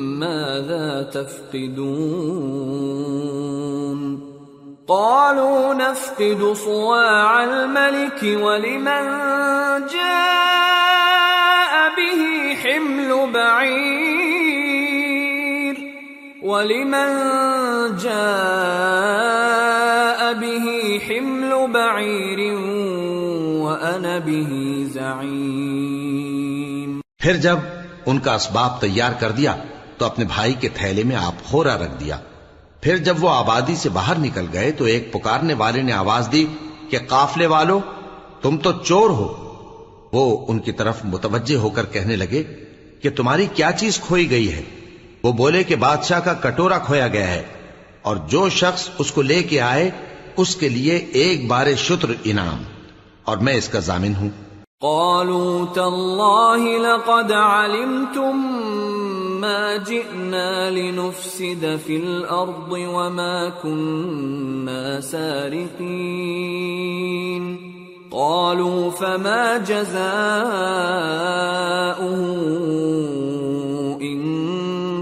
ماذا تفقدون؟ قالوا نفقد صواع الملك ولمن جاء به حمل بعير. ولمن جاء به حمل بعير وأنا به زعيم. پھر جب ان کا اسباب تیار کر دیا تو اپنے بھائی کے تھیلے میں آپ خورا رکھ دیا۔ پھر جب وہ آبادی سے باہر نکل گئے تو ایک پکارنے والے نے آواز دی کہ قافلے والو، تم تو چور ہو۔ وہ ان کی طرف متوجہ ہو کر کہنے لگے کہ تمہاری کیا چیز کھوئی گئی ہے؟ وہ بولے کہ بادشاہ کا کٹورا کھویا گیا ہے اور جو شخص اس کو لے کے آئے، اس کے لیے ایک بار شتر انعام۔ اور میں اس کا ضامن ہوں۔ قالوا تالله لقد علمتم ما جئنا لنفسد في الأرض وما كنا سارقين قالوا فما جزاؤه إن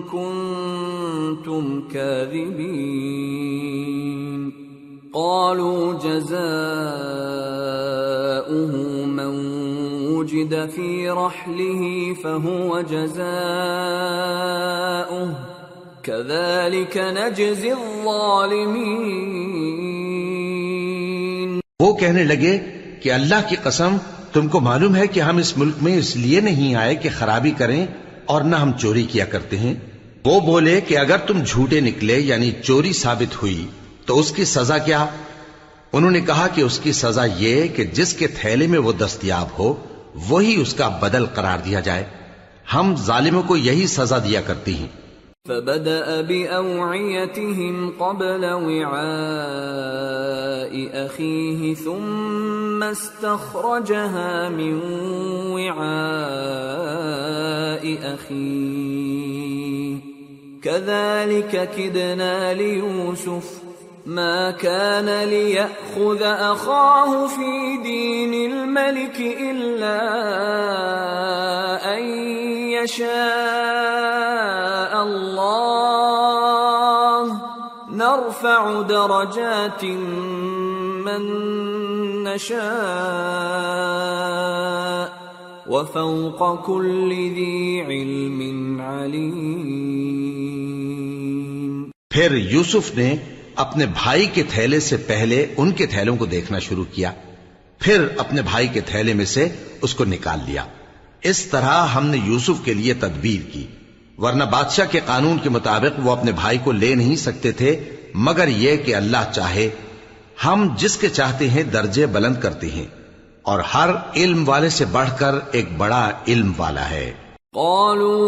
كنتم كاذبين قالوا جزاؤه وجد في رحله فهو جزاؤه. كذلك نجزي الظالمين. وہ کہنے لگے کہ اللہ کی قسم، تم کو معلوم ہے کہ ہم اس ملک میں اس لیے نہیں آئے کہ خرابی کریں اور نہ ہم چوری کیا کرتے ہیں۔ وہ بولے کہ اگر تم جھوٹے نکلے یعنی چوری ثابت ہوئی، تو اس کی سزا کیا؟ انہوں نے کہا کہ اس کی سزا یہ کہ جس کے تھیلے میں وہ دستیاب ہو وہی اس کا بدل قرار دیا جائے۔ ہم ظالموں کو یہی سزا دیا کرتی ہیں۔ فبدأ بأوعيتهم قبل وعاء أخيه ثم استخرجها من وعاء أخيه۔ كذلك كدنا ليوسف ما كان ليأخذ أخاه في دين الملك إلا أن يشاء الله نرفع درجات من نشاء وفوق كل ذي علم عليم پھر یوسف نے اپنے بھائی کے تھیلے سے پہلے ان کے تھیلوں کو دیکھنا شروع کیا، پھر اپنے بھائی کے تھیلے میں سے اس کو نکال لیا۔ اس طرح ہم نے یوسف کے لیے تدبیر کی۔ ورنہ بادشاہ کے قانون کے مطابق وہ اپنے بھائی کو لے نہیں سکتے تھے، مگر یہ کہ اللہ چاہے، ہم جس کے چاہتے ہیں درجے بلند کرتے ہیں۔ اور ہر علم والے سے بڑھ کر ایک بڑا علم والا ہے۔ قالوا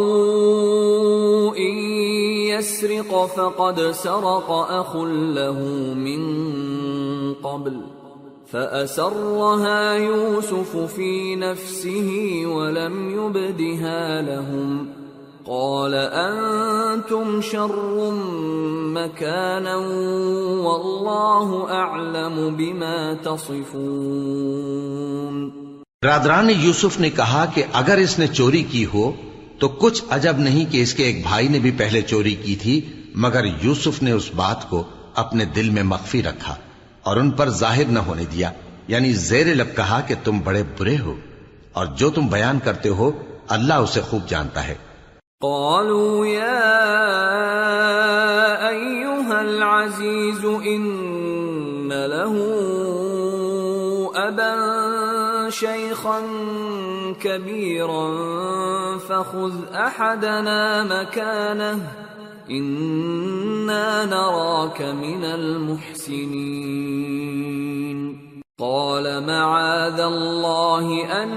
يسرق فقد سرق أخ له من قبل فأسرها يوسف في نفسه ولم يبدها لهم قال أنتم شر مكانا والله أعلم بما تصفون برادران یوسف نے کہا کہ اگر اس نے چوری کی ہو تو کچھ عجب نہیں کہ اس کے ایک بھائی نے بھی پہلے چوری کی تھی، مگر یوسف نے اس بات کو اپنے دل میں مخفی رکھا اور ان پر ظاہر نہ ہونے دیا۔ یعنی زیر لب کہا کہ تم بڑے برے ہو اور جو تم بیان کرتے ہو، اللہ اسے خوب جانتا ہے۔ قالوا يا أيها العزيز إن له أبا شيخا كبيرا فخذ أحدنا مكانه. إنا نراك من المحسنين. قال معاذ الله أن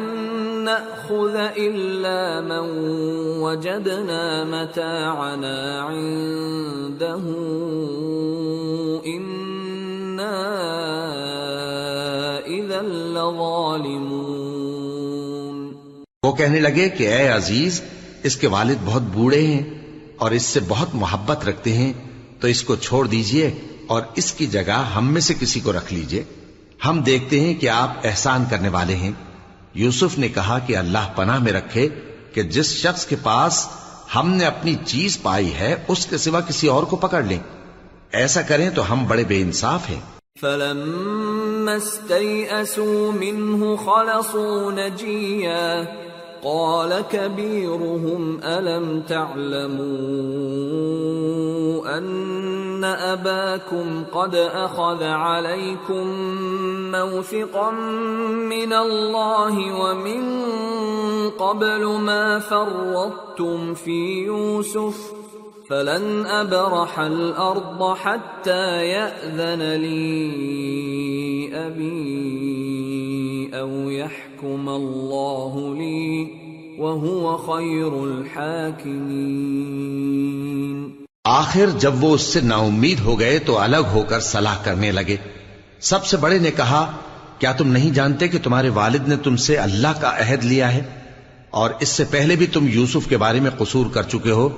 نأخذ إلا من وجدنا متاعنا عنده. إنا إذا لظالمون. وہ کہنے لگے کہ اے عزیز، اس کے والد بہت بوڑھے ہیں اور اس سے بہت محبت رکھتے ہیں، تو اس کو چھوڑ دیجیے اور اس کی جگہ ہم میں سے کسی کو رکھ لیجیے۔ ہم دیکھتے ہیں کہ آپ احسان کرنے والے ہیں۔ یوسف نے کہا کہ اللہ پناہ میں رکھے کہ جس شخص کے پاس ہم نے اپنی چیز پائی ہے، اس کے سوا کسی اور کو پکڑ لیں۔ ایسا کریں تو ہم بڑے بے انصاف ہیں۔ فلما استيئسوا منه خلصوا نجيا قال كبيرهم، ألم تعلموا أن أباكم قد أخذ عليكم موثقا من الله ومن قبل ما فرطتم في يوسف؟ فلن أبرح الأرض حتى يأذن لي أبي أو يحكم الله لي وهو خير الحاكمين۔ آخر جب وہ اس سے نا امید ہو گئے تو الگ ہو کر صلاح کرنے لگے۔ سب سے بڑے نے کہا، کیا تم نہیں جانتے کہ تمہارے والد نے تم سے اللہ کا عہد لیا ہے؟ اور اس سے پہلے بھی تم یوسف کے بارے میں قصور کر چکے ہو۔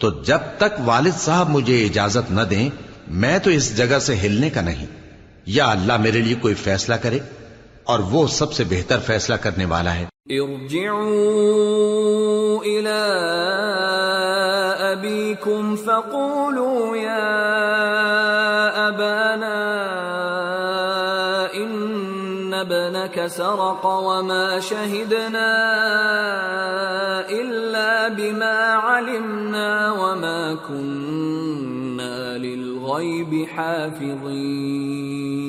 تو جب تک والد صاحب مجھے اجازت نہ دیں، میں تو اس جگہ سے ہلنے کا نہیں۔ یا اللہ میرے لیے کوئی فیصلہ کرے، اور وہ سب سے بہتر فیصلہ کرنے والا ہے۔ ارجعوا الى ابيكم فقولوا يا ابانا ان ابنك سرق وما شهدنا بما علمنا وما كنا للغيب حافظين.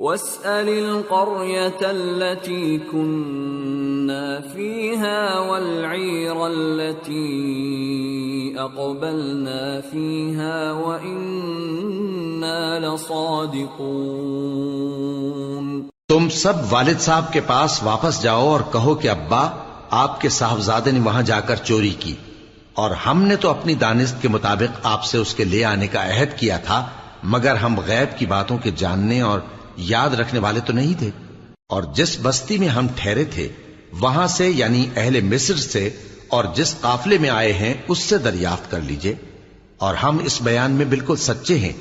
واسأل القرية التي كنا فيها والعير التي أقبلنا فيها وإنا لصادقون. تم سب والد صاحب کے پاس واپس جاؤ اور کہو کہ ابا آپ کے صاحبزادے نے وہاں جا کر چوری کی اور ہم نے تو اپنی دانست کے مطابق آپ سے اس کے لے آنے کا عہد کیا تھا، مگر ہم غیب کی باتوں کے جاننے اور یاد رکھنے والے تو نہیں تھے۔ اور جس بستی میں ہم ٹھہرے تھے، وہاں سے یعنی اہل مصر سے اور جس قافلے میں آئے ہیں، اس سے دریافت کر لیجیے۔ اور ہم اس بیان میں بالکل سچے ہیں۔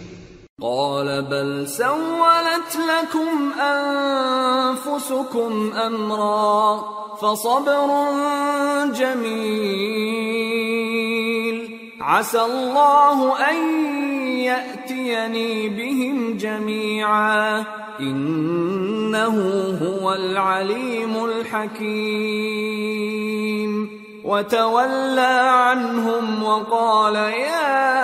قال بل سولت لكم انفسكم امرا۔ فصبر جميل. عسى الله ان ياتيني بهم جميعا. انه هو العليم الحكيم. وتولى عنهم وقال يا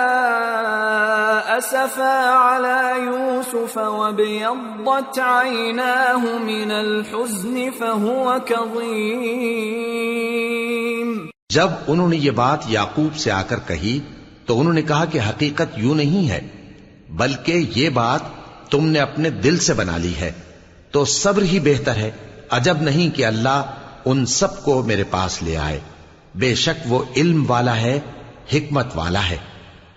اسفا على يوسف وابيضت عيناه من الحزن فهو كظيم جب انہوں نے یہ بات یعقوب سے آ کر کہی تو انہوں نے کہا کہ حقیقت یوں نہیں ہے، بلکہ یہ بات تم نے اپنے دل سے بنا لی ہے۔ تو صبر ہی بہتر ہے، عجب نہیں کہ اللہ ان سب کو میرے پاس لے آئے۔ بے شک وہ علم والا ہے، حکمت والا ہے۔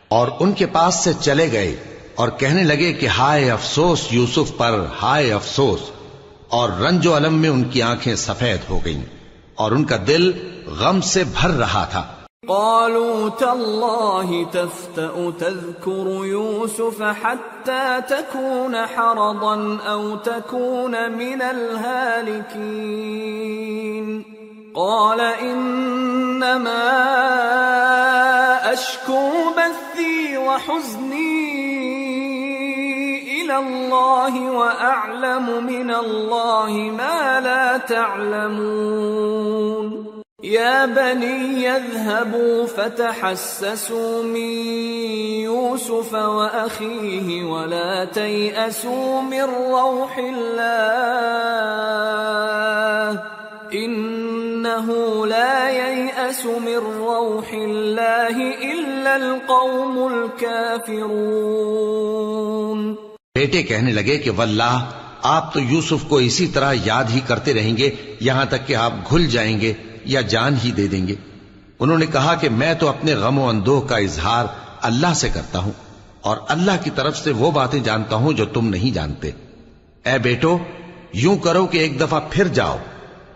اور ان کے پاس سے چلے گئے اور کہنے لگے کہ ہائے افسوس یوسف پر، ہائے افسوس۔ اور رنج و علم میں ان کی آنکھیں سفید ہو گئیں اور ان کا دل غم سے بھر رہا تھا۔ قالوا تالله تفتأ تذكر يوسف حتى تكون حرضا أو تكون من الهالكين۔ قال إنما أشكو بثي وحزني إلى الله وأعلم من الله ما لا تعلمون. يا بني يذهبوا فتحسسوا من يوسف وأخيه ولا تيأسوا من روح الله. ان إنه لا ييأس من روح الله إلا القوم الكافرون. بیٹے کہنے لگے کہ واللہ، آپ تو یوسف کو اسی طرح یاد ہی کرتے رہیں گے، یہاں تک کہ آپ گھل جائیں گے یا جان ہی دے دیں گے۔ انہوں نے کہا کہ میں تو اپنے غم و اندوہ کا اظہار اللہ سے کرتا ہوں، اور اللہ کی طرف سے وہ باتیں جانتا ہوں جو تم نہیں جانتے۔ اے بیٹو، یوں کرو کہ ایک دفعہ پھر جاؤ۔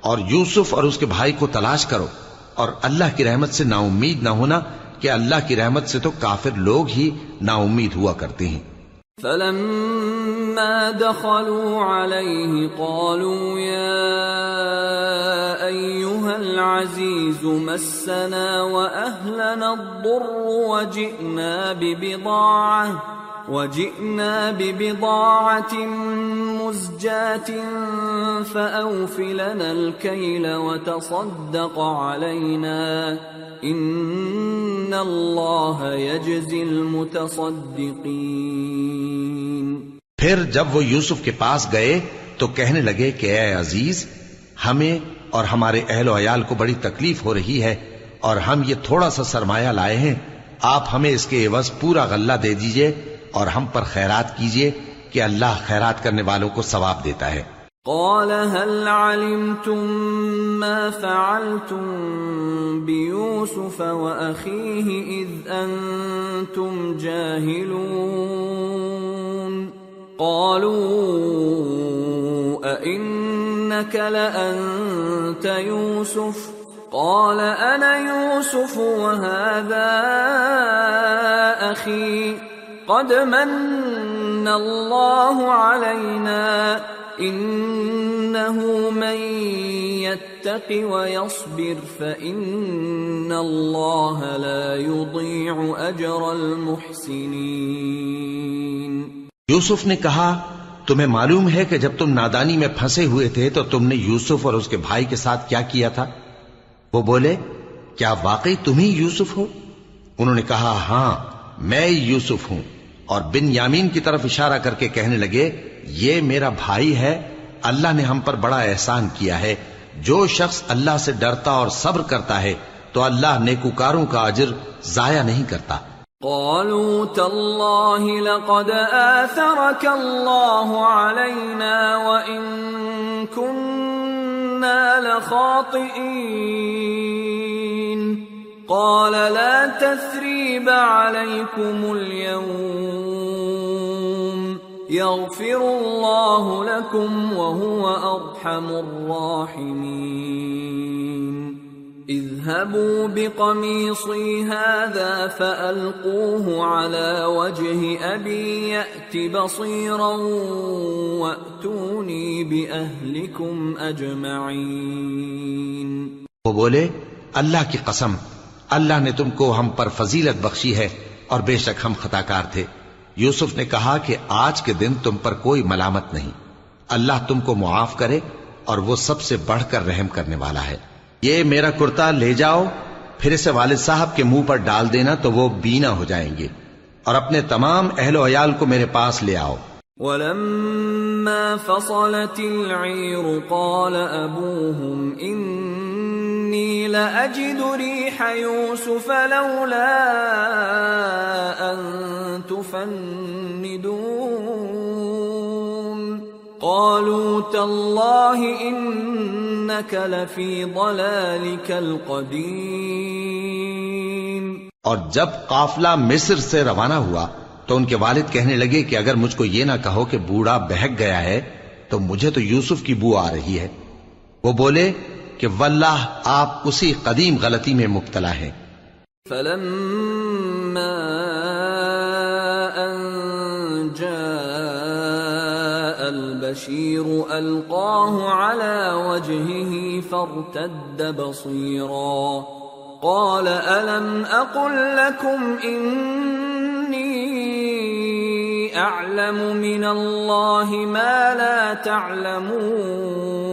اور یوسف اور اس کے بھائی کو تلاش کرو اور اللہ کی رحمت سے نا امید نہ ہونا کہ اللہ کی رحمت سے تو کافر لوگ ہی نا امید ہوا کرتے ہیں۔ فلما دخلوا عليه قالوا يا أيها العزيز مسنا وأهلنا الضر وجئنا ببضاعة وجئنا ببضاعة مزجاة فأوف لنا الكيل وتصدق علينا. إن الله يجزي المتصدقين. پھر جب وہ یوسف کے پاس گئے تو کہنے لگے کہ اے عزیز، ہمیں اور ہمارے اہل و عیال کو بڑی تکلیف ہو رہی ہے اور ہم یہ تھوڑا سا سرمایہ لائے ہیں، آپ ہمیں اس کے عوض پورا غلہ دے دیجیے اور ہم پر خیرات کیجیے کہ اللہ خیرات کرنے والوں کو ثواب دیتا ہے۔ قال هل علمتم ما فعلتم بيوسف وأخيه إذ أنتم جاهلون؟ قالوا أئنا إنك لأنت يوسف؟ قال أنا يوسف وهذا أخي قد من الله علينا إنه من يتق ويصبر فإن الله لا يضيع أجر المحسنين یوسف نے کہا، تمہیں معلوم ہے کہ جب تم نادانی میں پھنسے ہوئے تھے تو تم نے یوسف اور اس کے بھائی کے ساتھ کیا کیا تھا؟ وہ بولے، کیا واقعی تم ہی یوسف ہو؟ انہوں نے کہا ہاں میں یوسف ہوں۔ اور بن یامین کی طرف اشارہ کر کے کہنے لگے، یہ میرا بھائی ہے، اللہ نے ہم پر بڑا احسان کیا ہے۔ جو شخص اللہ سے ڈرتا اور صبر کرتا ہے، تو اللہ نیکوکاروں کا اجر ضائع نہیں کرتا۔ قالوا تالله لقد آثرك الله علينا وإن كنا لخاطئين قال لا تثريب عليكم اليوم يغفر الله لكم وهو أرحم الراحمين اذهبوا بقميصي هذا فألقوه على وجه أبي يأت بصيرا وأتوني بأهلكم أجمعين وہ بولے، اللہ کی قسم اللہ نے تم کو ہم پر فضیلت بخشی ہے اور بے شک ہم خطا کار تھے۔ یوسف نے کہا کہ آج کے دن تم پر کوئی ملامت نہیں۔ اللہ تم کو معاف کرے اور وہ سب سے بڑھ کر رحم کرنے والا ہے۔ یہ میرا کرتا لے جاؤ، پھر اسے والد صاحب کے منہ پر ڈال دینا تو وہ بینا ہو جائیں گے۔ اور اپنے تمام اہل و عیال کو میرے پاس لے آؤ۔ ولما فصلت العير قال أبوهم إني لأجد ريح يوسف لولا أن تفندون. قالوا تالله إنك لفي ضلالك القديم. اور جب قافلہ مصر سے روانہ ہوا تو ان کے والد کہنے لگے کہ اگر مجھ کو یہ نہ کہو کہ بوڑھا بہک گیا ہے تو مجھے تو یوسف کی بو آ رہی ہے۔ وہ بولے کہ واللہ آپ اسی قدیم غلطی میں مبتلا ہیں۔ فلما أن جاء البشير ألقاه على وجهه فارتد بصيرا قال ألم أقل لكم إني أعلم من الله ما لا تعلمون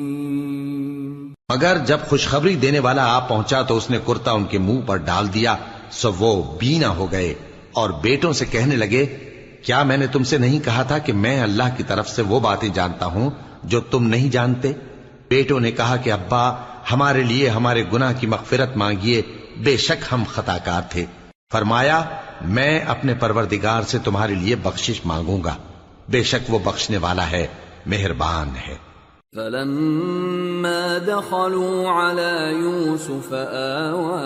مگر جب خوشخبری دینے والا آ پہنچا تو اس نے کرتا ان کے منہ پر ڈال دیا، سو وہ بینا ہو گئے۔ اور بیٹوں سے کہنے لگے، کیا میں نے تم سے نہیں کہا تھا کہ میں اللہ کی طرف سے وہ باتیں جانتا ہوں جو تم نہیں جانتے؟ بیٹوں نے کہا کہ ابا، ہمارے لیے ہمارے گناہ کی مغفرت مانگیے، بے شک ہم خطا کار تھے۔ فرمایا، میں اپنے پروردگار سے تمہارے لیے بخشش مانگوں گا۔ بے شک وہ بخشنے والا ہے، مہربان ہے۔ فلما دخلوا على يوسف آوى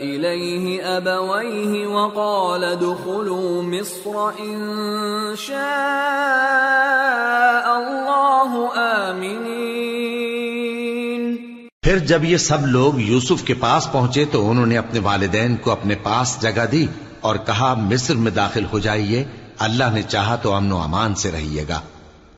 إليه أبويه وقال ادخلوا مصر إن شاء الله آمنين. پھر جب یہ سب لوگ یوسف کے پاس پہنچے تو انہوں نے اپنے والدین کو اپنے پاس جگہ دی اور کہا مصر میں داخل ہو جائیے، اللہ نے چاہا تو امن و امان سے رہیے گا۔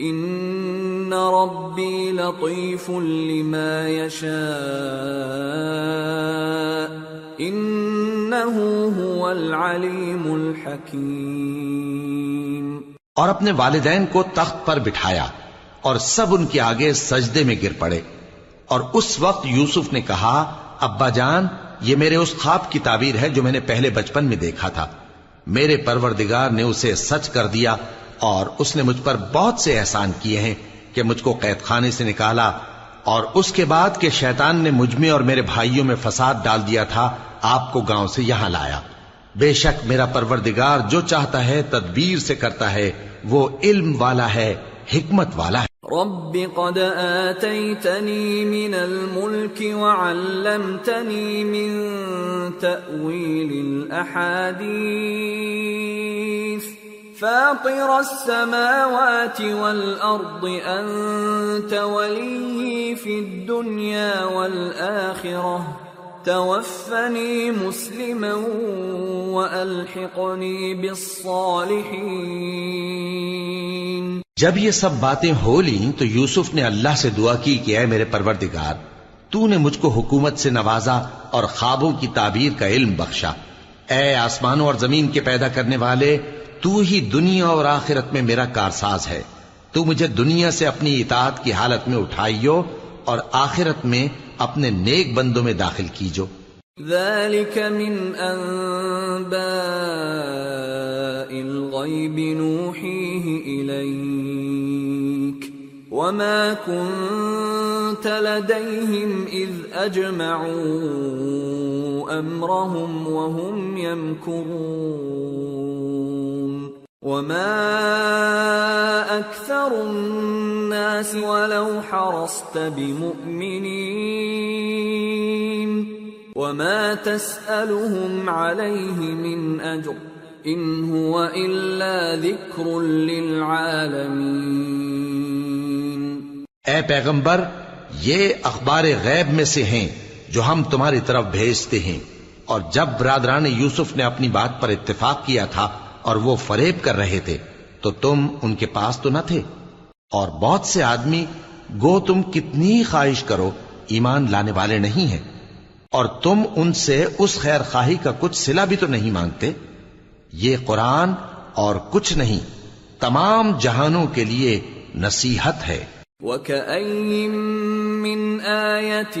إن ربي لطيف لما يشاء إنه هو العليم الحكيم اور اپنے والدین کو تخت پر بٹھایا اور سب ان کے آگے سجدے میں گر پڑے۔ اور اس وقت یوسف نے کہا، ابا جان، یہ میرے اس خواب کی تعبیر ہے جو میں نے پہلے بچپن میں دیکھا تھا۔ میرے پروردگار نے اسے سچ کر دیا اور اس نے مجھ پر بہت سے احسان کیے ہیں کہ مجھ کو قید خانے سے نکالا اور اس کے بعد کہ شیطان نے مجھ میں اور میرے بھائیوں میں فساد ڈال دیا تھا، آپ کو گاؤں سے یہاں لایا۔ بے شک میرا پروردگار جو چاہتا ہے، تدبیر سے کرتا ہے، وہ علم والا ہے، حکمت والا ہے۔ رب قد آتيتني من الملك وعلمتني من تأويل الأحاديث۔ فاطر السماوات والأرض، أنت ولي في الدنيا والآخرة. توفني مسلما وألحقني بالصالحين. جب یہ سب باتیں ہو لیں تو یوسف نے اللہ سے دعا کی کہ اے میرے پروردگار، تو نے مجھ کو حکومت سے نوازا اور خوابوں کی تعبیر کا علم بخشا۔ اے آسمانوں اور زمین کے پیدا کرنے والے تو ہی دنیا اور آخرت میں میرا کارساز ہے۔ تو مجھے دنیا سے اپنی اطاعت کی حالت میں اٹھائیو اور آخرت میں اپنے نیک بندوں میں داخل کیجو۔ ذلك من أنباء الغيب نوحيه إليك وما كنت لديهم إذ أجمعوا أمرهم وهم يمكرون۔ وما أكثر الناس ولو حرصت بمؤمنين وما تسألهم عليه من أجر إن هو إلا ذكر للعالمين اے پیغمبر، یہ اخبار غیب میں سے ہیں جو ہم تمہاری طرف بھیجتے ہیں۔ اور جب برادران یوسف نے اپنی بات پر اتفاق کیا تھا اور وہ فریب کر رہے تھے، تو تم ان کے پاس تو نہ تھے۔ اور بہت سے آدمی، گو تم کتنی خواہش کرو، ایمان لانے والے نہیں ہیں۔ اور تم ان سے اس خیر خواہی کا کچھ سلا بھی تو نہیں مانگتے۔ یہ قرآن اور کچھ نہیں، تمام جہانوں کے لیے نصیحت ہے۔ وكأي من آية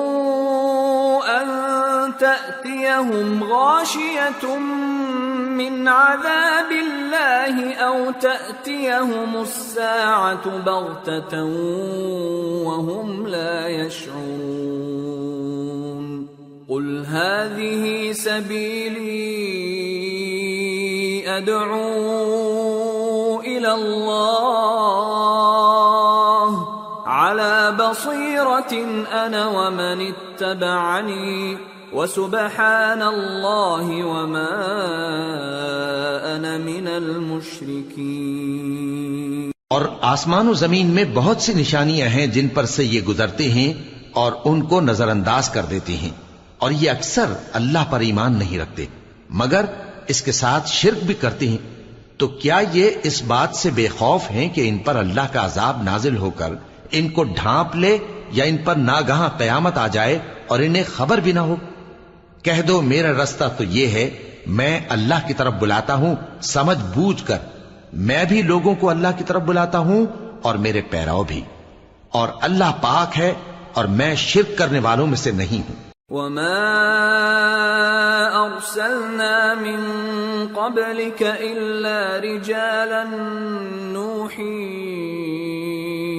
تأتيهم غاشية من عذاب الله أو تأتيهم الساعة بغتة وهم لا يشعرون. قل هذه سبيلي أدعو إلى الله. على بصيرة أنا ومن اتبعني. وسبحان الله وما أنا من المشركين اور آسمان و زمین میں بہت سی نشانیاں ہیں جن پر سے یہ گزرتے ہیں اور ان کو نظر انداز کر دیتے ہیں۔ اور یہ اکثر اللہ پر ایمان نہیں رکھتے، مگر اس کے ساتھ شرک بھی کرتے ہیں۔ تو کیا یہ اس بات سے بے خوف ہیں کہ ان پر اللہ کا عذاب نازل ہو کر ان کو ڈھانپ لے یا ان پر ناگہاں قیامت آ جائے اور انہیں خبر بھی نہ ہو؟ کہہ دو میرا رستہ تو یہ ہے، میں اللہ کی طرف بلاتا ہوں، سمجھ بوجھ کر۔ میں بھی لوگوں کو اللہ کی طرف بلاتا ہوں اور میرے پیراؤ بھی۔ اور اللہ پاک ہے اور میں شرک کرنے والوں میں سے نہیں ہوں۔ وما أرسلنا من قبلك إلا رجالا نوحي